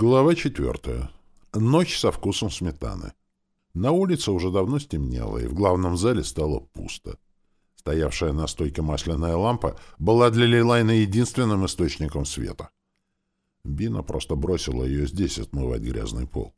Глава четвертая. Ночь со вкусом сметаны. На улице уже давно стемнело, и в главном зале стало пусто. Стоявшая на стойке масляная лампа была для Лилайна единственным источником света. Бина просто бросила ее здесь отмывать грязный пол.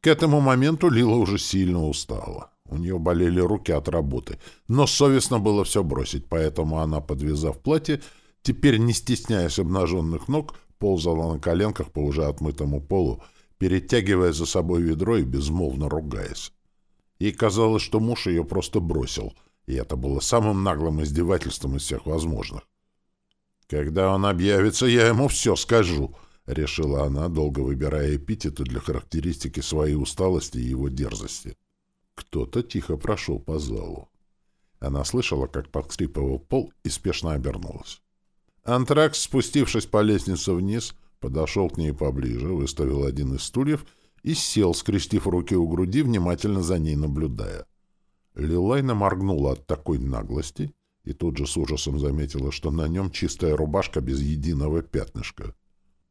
К этому моменту Лила уже сильно устала. У нее болели руки от работы, но совестно было все бросить, поэтому она, подвязав платье, теперь, не стесняясь обнаженных ног, ползала на коленках по уже отмытому полу, перетягивая за собой ведро и безмолвно ругаясь. Ей казалось, что муж ее просто бросил, и это было самым наглым издевательством из всех возможных. «Когда он объявится, я ему все скажу», — решила она, долго выбирая эпитеты для характеристики своей усталости и его дерзости. Кто-то тихо прошел по залу. Она слышала, как подскрипывал пол, и спешно обернулась. Антракс, спустившись по лестнице вниз, подошел к ней поближе, выставил один из стульев и сел, скрестив руки у груди, внимательно за ней наблюдая. Лилайна моргнула от такой наглости и тут же с ужасом заметила, что на нем чистая рубашка без единого пятнышка.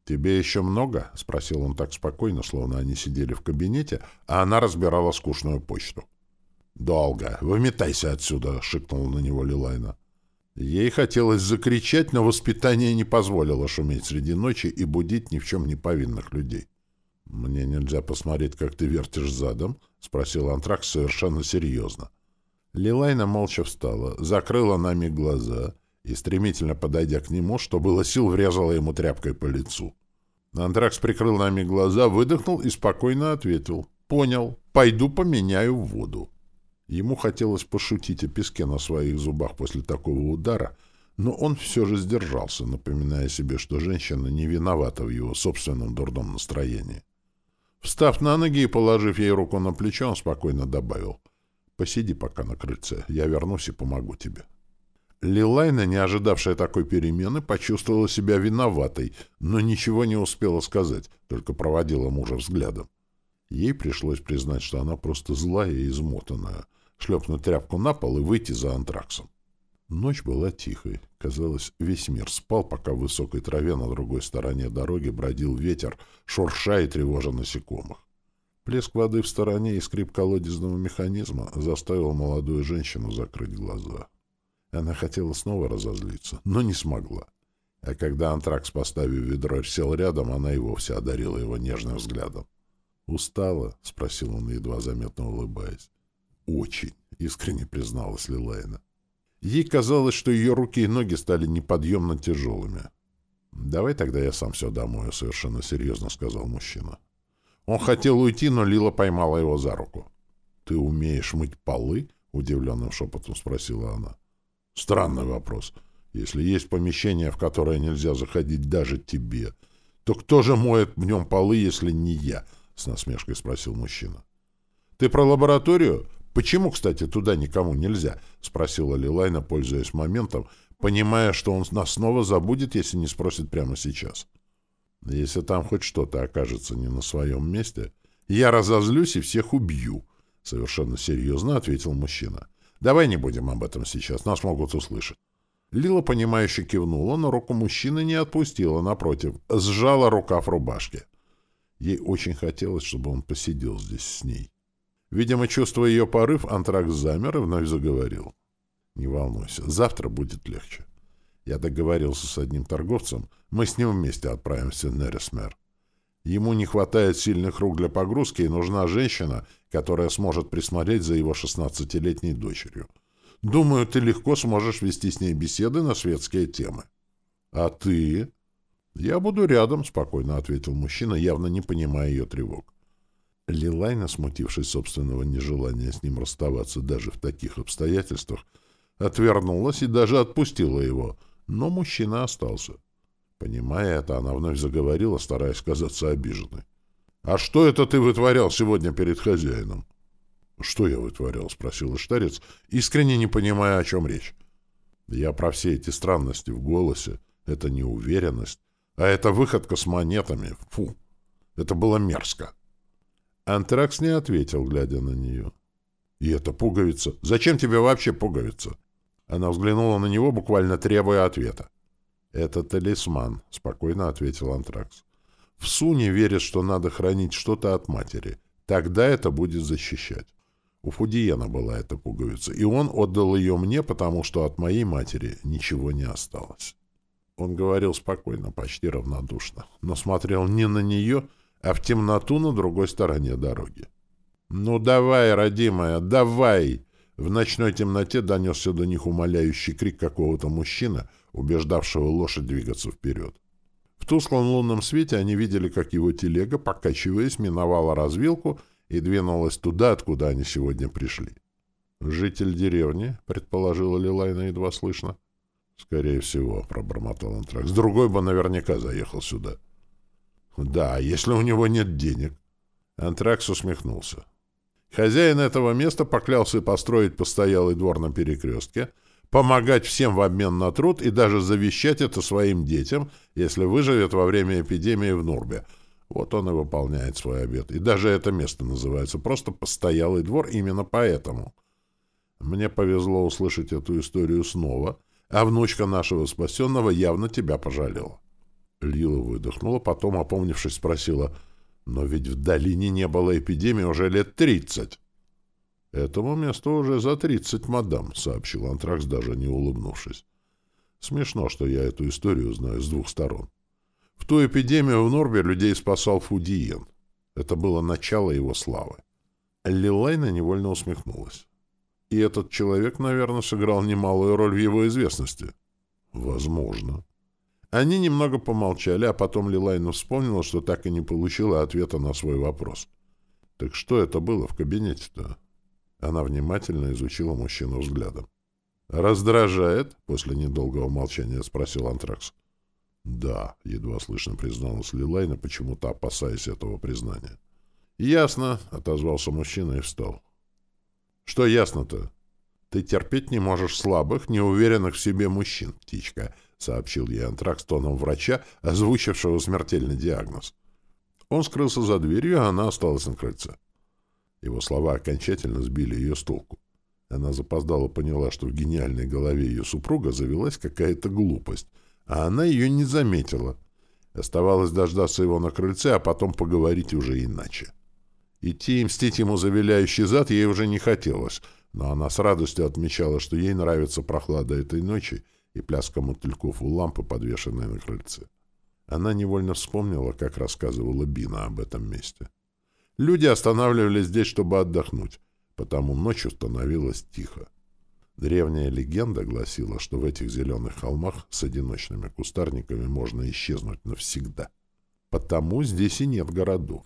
«Тебе еще много?» — спросил он так спокойно, словно они сидели в кабинете, а она разбирала скучную почту. «Долго. Выметайся отсюда!» — шикнула на него Лилайна. Ей хотелось закричать, но воспитание не позволило шуметь среди ночи и будить ни в чем не повинных людей. «Мне нельзя посмотреть, как ты вертишь задом?» — спросил Антракс совершенно серьезно. Лилайна молча встала, закрыла на миг глаза и, стремительно подойдя к нему, что было сил, врезала ему тряпкой по лицу. Антракс прикрыл на миг глаза, выдохнул и спокойно ответил. «Понял. Пойду поменяю воду». Ему хотелось пошутить о песке на своих зубах после такого удара, но он все же сдержался, напоминая себе, что женщина не виновата в его собственном дурном настроении. Встав на ноги и положив ей руку на плечо, он спокойно добавил, «Посиди пока на крыльце, я вернусь и помогу тебе». Лилайна, не ожидавшая такой перемены, почувствовала себя виноватой, но ничего не успела сказать, только проводила мужа взглядом. Ей пришлось признать, что она просто злая и измотанная, шлепнуть тряпку на пол и выйти за антраксом. Ночь была тихой. Казалось, весь мир спал, пока в высокой траве на другой стороне дороги бродил ветер, шурша и тревожа насекомых. Плеск воды в стороне и скрип колодезного механизма заставил молодую женщину закрыть глаза. Она хотела снова разозлиться, но не смогла. А когда антракс, поставив ведро, сел рядом, она и вовсе одарила его нежным взглядом. «Устала?» — спросил он, едва заметно улыбаясь. «Очень», — искренне призналась Лилайна. Ей казалось, что ее руки и ноги стали неподъемно тяжелыми. «Давай тогда я сам все домою», — совершенно серьезно сказал мужчина. Он хотел уйти, но Лила поймала его за руку. «Ты умеешь мыть полы?» — удивленным шепотом спросила она. «Странный вопрос. Если есть помещение, в которое нельзя заходить даже тебе, то кто же моет в нем полы, если не я?» — с насмешкой спросил мужчина. «Ты про лабораторию? «Почему, кстати, туда никому нельзя?» — спросила Лилайна, пользуясь моментом, понимая, что он нас снова забудет, если не спросит прямо сейчас. «Если там хоть что-то окажется не на своем месте, я разозлюсь и всех убью», — совершенно серьезно ответил мужчина. «Давай не будем об этом сейчас, нас могут услышать». Лила, понимающе кивнула, но руку мужчины не отпустила, напротив, сжала рукав рубашки. Ей очень хотелось, чтобы он посидел здесь с ней. Видимо, чувствуя ее порыв, антракс замер и вновь заговорил. «Не волнуйся, завтра будет легче. Я договорился с одним торговцем, мы с ним вместе отправимся в Нересмер. Ему не хватает сильных рук для погрузки, и нужна женщина, которая сможет присмотреть за его шестнадцатилетней дочерью. Думаю, ты легко сможешь вести с ней беседы на светские темы. А ты? Я буду рядом, спокойно ответил мужчина, явно не понимая ее тревог. Лилайна, смутившись собственного нежелания с ним расставаться даже в таких обстоятельствах, отвернулась и даже отпустила его, но мужчина остался. Понимая это, она вновь заговорила, стараясь казаться обиженной. «А что это ты вытворял сегодня перед хозяином?» «Что я вытворял?» — спросил Штарец, искренне не понимая, о чем речь. «Я про все эти странности в голосе. Это неуверенность. А это выходка с монетами. Фу! Это было мерзко!» Антракс не ответил, глядя на нее. «И это пуговица. Зачем тебе вообще пуговица?» Она взглянула на него, буквально требуя ответа. «Это талисман», — спокойно ответил Антракс. В Суне верят, что надо хранить что-то от матери. Тогда это будет защищать. У Фудиена была эта пуговица, и он отдал ее мне, потому что от моей матери ничего не осталось. Он говорил спокойно, почти равнодушно, но смотрел не на нее, а в темноту на другой стороне дороги. «Ну давай, родимая, давай!» В ночной темноте донесся до них умоляющий крик какого-то мужчины, убеждавшего лошадь двигаться вперед. В тусклом лунном свете они видели, как его телега, покачиваясь, миновала развилку и двинулась туда, откуда они сегодня пришли. «Житель деревни», — предположила Лилайна едва слышно. «Скорее всего», — пробормотал Антракс. «Другой бы наверняка заехал сюда». «Да, если у него нет денег». Антракс усмехнулся. Хозяин этого места поклялся построить постоялый двор на перекрестке, помогать всем в обмен на труд и даже завещать это своим детям, если выживет во время эпидемии в Нурбе. Вот он и выполняет свой обет. И даже это место называется просто «постоялый двор» именно поэтому. Мне повезло услышать эту историю снова, а внучка нашего спасенного явно тебя пожалела. Лила выдохнула, потом, опомнившись, спросила, «Но ведь в долине не было эпидемии уже лет тридцать». «Этому месту уже за тридцать, мадам», — сообщил Антракс, даже не улыбнувшись. «Смешно, что я эту историю знаю с двух сторон. В ту эпидемию в Норбе людей спасал Фудиен. Это было начало его славы». Лилайна невольно усмехнулась. «И этот человек, наверное, сыграл немалую роль в его известности». «Возможно». Они немного помолчали, а потом Лилайна вспомнила, что так и не получила ответа на свой вопрос. «Так что это было в кабинете-то?» Она внимательно изучила мужчину взглядом. «Раздражает?» — после недолгого молчания спросил Антракс. «Да», — едва слышно призналась Лилайна, почему-то опасаясь этого признания. «Ясно», — отозвался мужчина и встал. «Что ясно-то?» «Ты терпеть не можешь слабых, неуверенных в себе мужчин, птичка», — сообщил ей Антракс тоном врача, озвучившего смертельный диагноз. Он скрылся за дверью, а она осталась на крыльце. Его слова окончательно сбили ее с толку. Она запоздала поняла, что в гениальной голове ее супруга завелась какая-то глупость, а она ее не заметила. Оставалось дождаться его на крыльце, а потом поговорить уже иначе. Идти и мстить ему за виляющий зад ей уже не хотелось, но она с радостью отмечала, что ей нравится прохлада этой ночи и пляска мотыльков у лампы, подвешенной на крыльце. Она невольно вспомнила, как рассказывала Бина об этом месте. Люди останавливались здесь, чтобы отдохнуть, потому ночью становилось тихо. Древняя легенда гласила, что в этих зеленых холмах с одиночными кустарниками можно исчезнуть навсегда. Потому здесь и нет городов.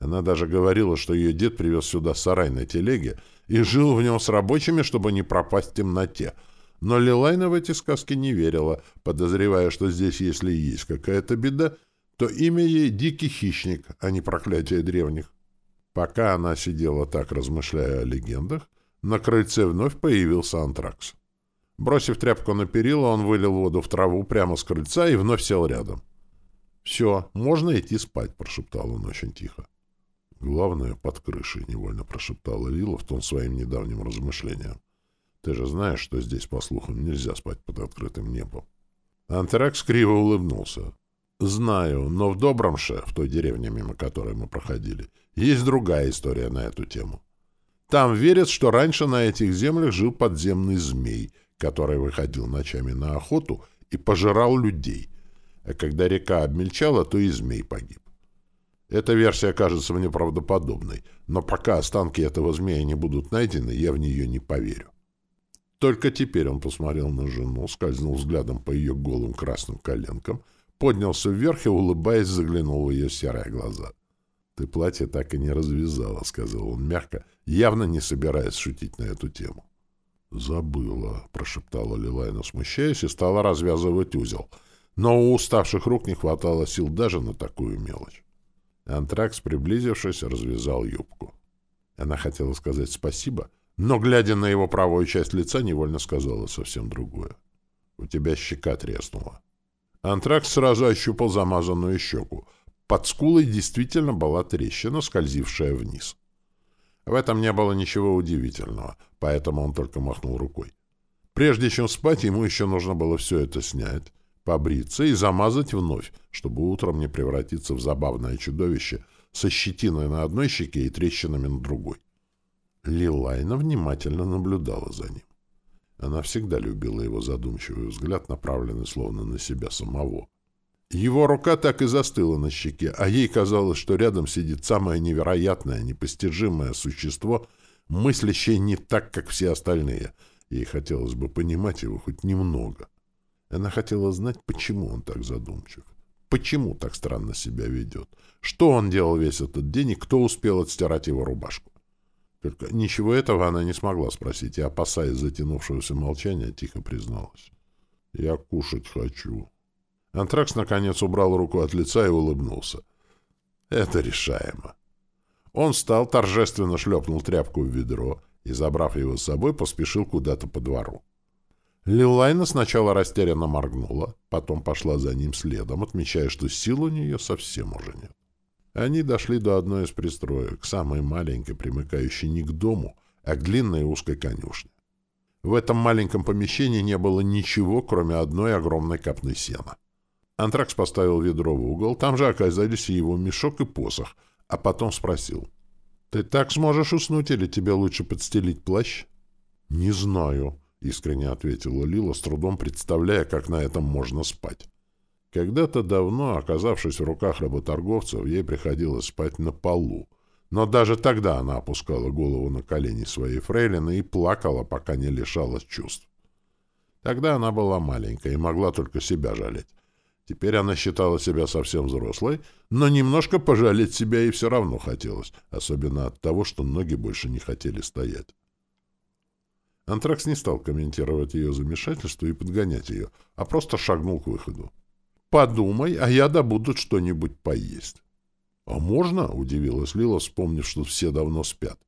Она даже говорила, что ее дед привез сюда сарай на телеге и жил в нем с рабочими, чтобы не пропасть в темноте. Но Лилайна в эти сказки не верила, подозревая, что здесь, если и есть какая-то беда, то имя ей Дикий Хищник, а не Проклятие Древних. Пока она сидела так, размышляя о легендах, на крыльце вновь появился антракс. Бросив тряпку на перила, он вылил воду в траву прямо с крыльца и вновь сел рядом. «Все, можно идти спать», — прошептал он очень тихо. «Главное, под крышей», — невольно прошептала Лила в том своим недавним размышлениям. «Ты же знаешь, что здесь, по слухам, нельзя спать под открытым небом». Антракс криво улыбнулся. Знаю, но в Добромше, в той деревне, мимо которой мы проходили, есть другая история на эту тему. Там верят, что раньше на этих землях жил подземный змей, который выходил ночами на охоту и пожирал людей. А когда река обмельчала, то и змей погиб. Эта версия кажется мне правдоподобной, но пока останки этого змея не будут найдены, я в нее не поверю. Только теперь он посмотрел на жену, скользнул взглядом по ее голым красным коленкам — поднялся вверх и, улыбаясь, заглянул в ее серые глаза. «Ты платье так и не развязала», — сказал он мягко, явно не собираясь шутить на эту тему. «Забыла», — прошептала Лилайна, смущаясь, и стала развязывать узел. Но у уставших рук не хватало сил даже на такую мелочь. Антракс, приблизившись, развязал юбку. Она хотела сказать спасибо, но, глядя на его правую часть лица, невольно сказала совсем другое. «У тебя щека треснула». Антракс сразу ощупал замазанную щеку. Под скулой действительно была трещина, скользившая вниз. В этом не было ничего удивительного, поэтому он только махнул рукой. Прежде чем спать, ему еще нужно было все это снять, побриться и замазать вновь, чтобы утром не превратиться в забавное чудовище со щетиной на одной щеке и трещинами на другой. Лилайна внимательно наблюдала за ним. Она всегда любила его задумчивый взгляд, направленный словно на себя самого. Его рука так и застыла на щеке, а ей казалось, что рядом сидит самое невероятное, непостижимое существо, мыслящее не так, как все остальные. Ей хотелось бы понимать его хоть немного. Она хотела знать, почему он так задумчив. Почему так странно себя ведет? Что он делал весь этот день и кто успел отстирать его рубашку? Только ничего этого она не смогла спросить и, опасаясь затянувшегося молчания, тихо призналась. «Я кушать хочу». Антракс, наконец, убрал руку от лица и улыбнулся. «Это решаемо». Он встал, торжественно шлепнул тряпку в ведро и, забрав его с собой, поспешил куда-то по двору. Лилайна сначала растерянно моргнула, потом пошла за ним следом, отмечая, что сил у нее совсем уже нет. Они дошли до одной из пристроек, самой маленькой, примыкающей не к дому, а к длинной узкой конюшне. В этом маленьком помещении не было ничего, кроме одной огромной копны сена. Антракс поставил ведро в угол, там же оказались и его мешок и посох, а потом спросил. «Ты так сможешь уснуть или тебе лучше подстелить плащ?» «Не знаю», — искренне ответила Лила, с трудом представляя, как на этом можно спать. Когда-то давно, оказавшись в руках работорговцев, ей приходилось спать на полу. Но даже тогда она опускала голову на колени своей фрейлины и плакала, пока не лишалась чувств. Тогда она была маленькая и могла только себя жалеть. Теперь она считала себя совсем взрослой, но немножко пожалеть себя и все равно хотелось, особенно от того, что ноги больше не хотели стоять. Антракс не стал комментировать ее замешательство и подгонять ее, а просто шагнул к выходу. «Подумай, а я добуду что-нибудь поесть». «А можно?» — удивилась Лила, вспомнив, что все давно спят.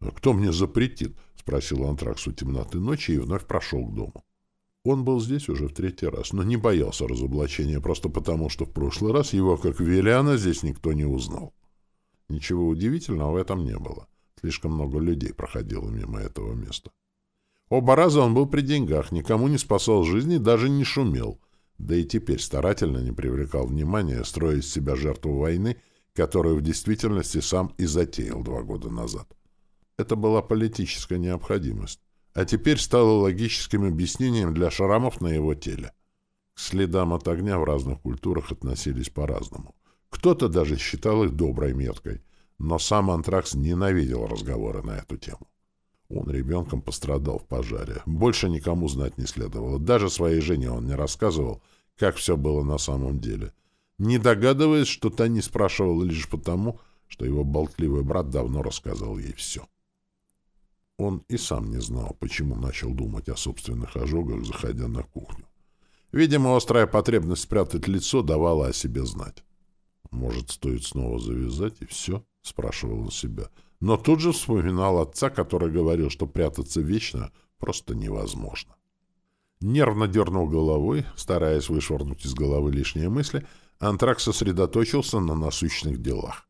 «А кто мне запретит?» — спросил Антракс у темноты ночи и вновь прошел к дому. Он был здесь уже в третий раз, но не боялся разоблачения, просто потому, что в прошлый раз его, как Велиана, здесь никто не узнал. Ничего удивительного в этом не было. Слишком много людей проходило мимо этого места. Оба раза он был при деньгах, никому не спасал жизни, даже не шумел. Да и теперь старательно не привлекал внимания, строя себя жертву войны, которую в действительности сам и затеял два года назад. Это была политическая необходимость а теперь стало логическим объяснением для шрамов на его теле. К следам от огня в разных культурах относились по-разному. Кто-то даже считал их доброй меткой, но сам Антракс ненавидел разговоры на эту тему. Ребенком пострадал в пожаре. Больше никому знать не следовало. Даже своей жене он не рассказывал, как все было на самом деле. Не догадываясь, что та не спрашивала лишь потому, что его болтливый брат давно рассказал ей все. Он и сам не знал, почему начал думать о собственных ожогах, заходя на кухню. Видимо, острая потребность спрятать лицо давала о себе знать. «Может, стоит снова завязать, и все?» — спрашивал он себя. Но тут же вспоминал отца, который говорил, что прятаться вечно просто невозможно. Нервно дернул головой, стараясь вышвырнуть из головы лишние мысли, Антрак сосредоточился на насущных делах.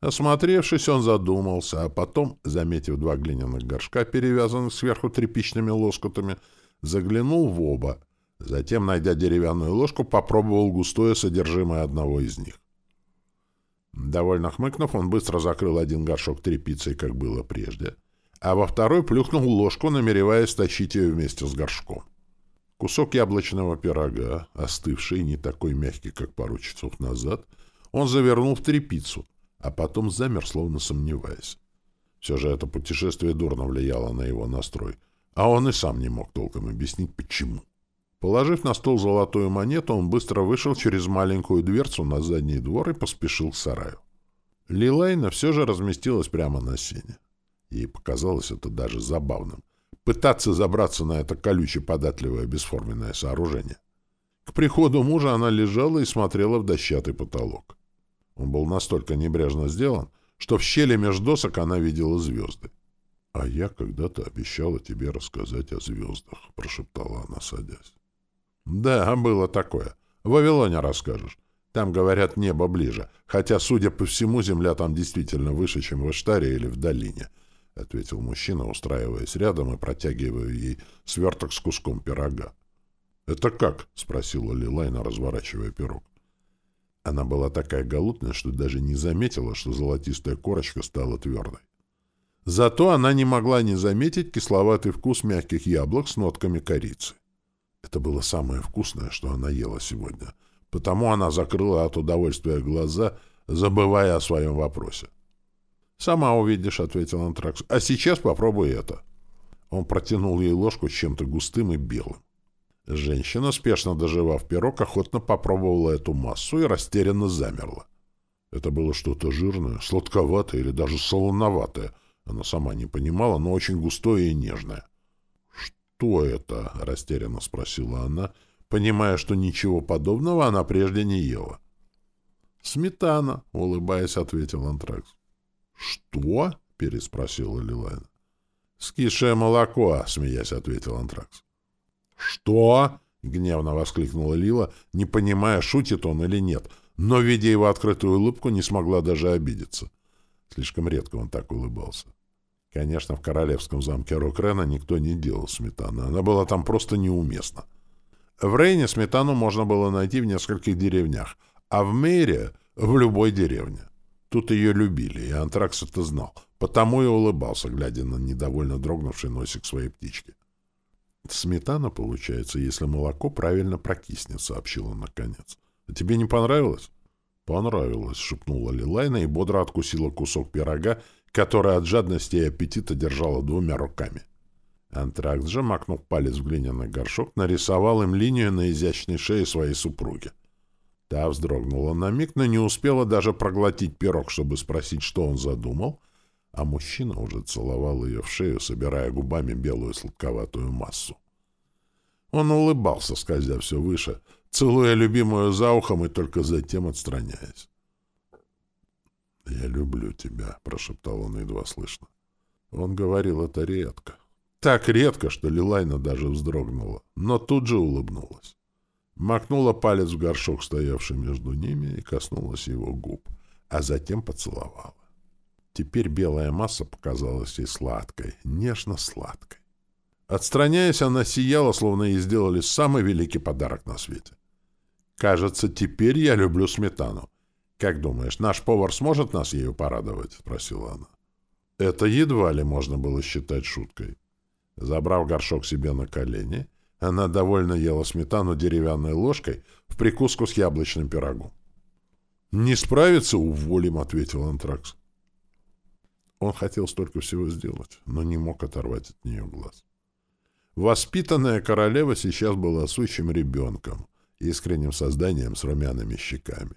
Осмотревшись, он задумался, а потом, заметив два глиняных горшка, перевязанных сверху тряпичными лоскутами, заглянул в оба. Затем, найдя деревянную ложку, попробовал густое содержимое одного из них. Довольно хмыкнув, он быстро закрыл один горшок тряпицей, как было прежде, а во второй плюхнул ложку, намереваясь тащить ее вместе с горшком. Кусок яблочного пирога, остывший не такой мягкий, как пару часов назад, он завернул в тряпицу — а потом замер, словно сомневаясь. Все же это путешествие дурно влияло на его настрой, а он и сам не мог толком объяснить, почему. Положив на стол золотую монету, он быстро вышел через маленькую дверцу на задний двор и поспешил к сараю. Лилайна все же разместилась прямо на сене. Ей показалось это даже забавным. Пытаться забраться на это колюче податливое бесформенное сооружение. К приходу мужа она лежала и смотрела в дощатый потолок. Он был настолько небрежно сделан, что в щели между досок она видела звезды. — А я когда-то обещала тебе рассказать о звездах, — прошептала она, садясь. — Да, было такое. В Вавилоне расскажешь. Там, говорят, небо ближе, хотя, судя по всему, земля там действительно выше, чем в Эштаре или в долине, — ответил мужчина, устраиваясь рядом и протягивая ей сверток с куском пирога. «Это как?» — спросила Лилайна, разворачивая пирог. Она была такая голодная, что даже не заметила, что золотистая корочка стала твердой. Зато она не могла не заметить кисловатый вкус мягких яблок с нотками корицы. Это было самое вкусное, что она ела сегодня. Потому она закрыла от удовольствия глаза, забывая о своем вопросе. «Сама увидишь», — ответил Антракс. «А сейчас попробуй это». Он протянул ей ложку с чем-то густым и белым. Женщина, спешно доживав пирог, охотно попробовала эту массу и растерянно замерла. Это было что-то жирное, сладковатое или даже солоноватое. Она сама не понимала, но очень густое и нежное. «Что это?» — растерянно спросила она, понимая, что ничего подобного она прежде не ела. «Сметана», — улыбаясь, ответил Антракс. «Что?» — переспросила Лилайна. «Скисшее молоко», — смеясь, ответил Антракс. «Что?» — гневно воскликнула Лила, не понимая, шутит он или нет, но, видя его открытую улыбку, не смогла даже обидеться. Слишком редко он так улыбался. Конечно, в королевском замке Рокрена никто не делал сметаны. Она была там просто неуместна. В Рейне сметану можно было найти в нескольких деревнях, а в Мейре — в любой деревне. Тут ее любили, и Антракс это знал, потому и улыбался, глядя на недовольно дрогнувший носик своей птички. «Сметана, получается, если молоко правильно прокиснет», — сообщил он наконец. «А тебе не понравилось?» «Понравилось», — шепнула Лилайна и бодро откусила кусок пирога, который от жадности и аппетита держала двумя руками. Антракс же, макнув палец в глиняный горшок, нарисовал им линию на изящной шее своей супруги. Та вздрогнула на миг, но не успела даже проглотить пирог, чтобы спросить, что он задумал, а мужчина уже целовал ее в шею, собирая губами белую сладковатую массу. Он улыбался, скользя все выше, целуя любимую за ухом и только затем отстраняясь. «Я люблю тебя», — прошептал он едва слышно. Он говорил это редко. Так редко, что Лилайна даже вздрогнула, но тут же улыбнулась макнула палец в горшок, стоявший между ними, и коснулась его губ, а затем поцеловала. Теперь белая масса показалась ей сладкой, нежно-сладкой. Отстраняясь, она сияла, словно ей сделали самый великий подарок на свете. «Кажется, теперь я люблю сметану. Как думаешь, наш повар сможет нас ею порадовать?» — спросила она. Это едва ли можно было считать шуткой. Забрав горшок себе на колени, она довольно ела сметану деревянной ложкой в прикуску с яблочным пирогом. «Не справится, уволим», — ответил Антракс. Он хотел столько всего сделать, но не мог оторвать от нее глаз. Воспитанная королева сейчас была сущим ребенком, искренним созданием с румяными щеками.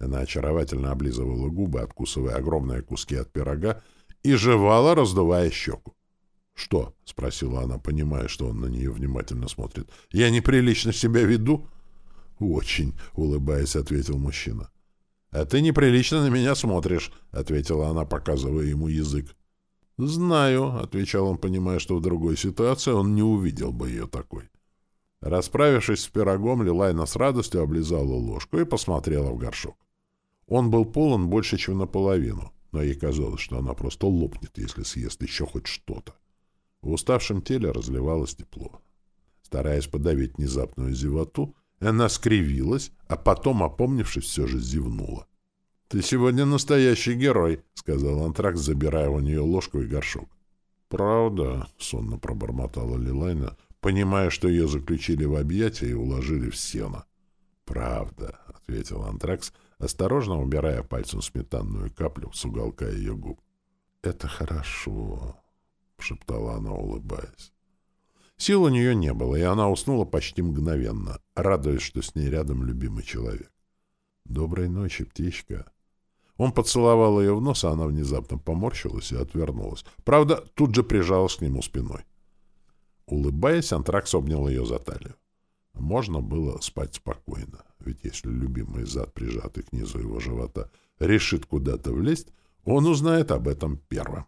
Она очаровательно облизывала губы, откусывая огромные куски от пирога, и жевала, раздувая щеку. «Что?» — спросила она, понимая, что он на нее внимательно смотрит. «Я неприлично себя веду?» «Очень», — улыбаясь, ответил мужчина. «А ты неприлично на меня смотришь», — ответила она, показывая ему язык. «Знаю», — отвечал он, понимая, что в другой ситуации он не увидел бы ее такой. Расправившись с пирогом, Лилайна с радостью облизала ложку и посмотрела в горшок. Он был полон больше, чем наполовину, но ей казалось, что она просто лопнет, если съест еще хоть что-то. В уставшем теле разливалось тепло. Стараясь подавить внезапную зевоту, она скривилась, а потом, опомнившись, все же зевнула. — Ты сегодня настоящий герой, — сказал Антракс, забирая у нее ложку и горшок. — Правда, — сонно пробормотала Лилайна, понимая, что ее заключили в объятия и уложили в сено. — Правда, — ответил Антракс, осторожно убирая пальцем сметанную каплю с уголка ее губ. — Это хорошо. — шептала она, улыбаясь. Сил у нее не было, и она уснула почти мгновенно, радуясь, что с ней рядом любимый человек. «Доброй ночи, птичка!» Он поцеловал ее в нос, а она внезапно поморщилась и отвернулась. Правда, тут же прижалась к нему спиной. Улыбаясь, Антракс обнял ее за талию. Можно было спать спокойно, ведь если любимый зад, прижатый к низу его живота, решит куда-то влезть, он узнает об этом первым.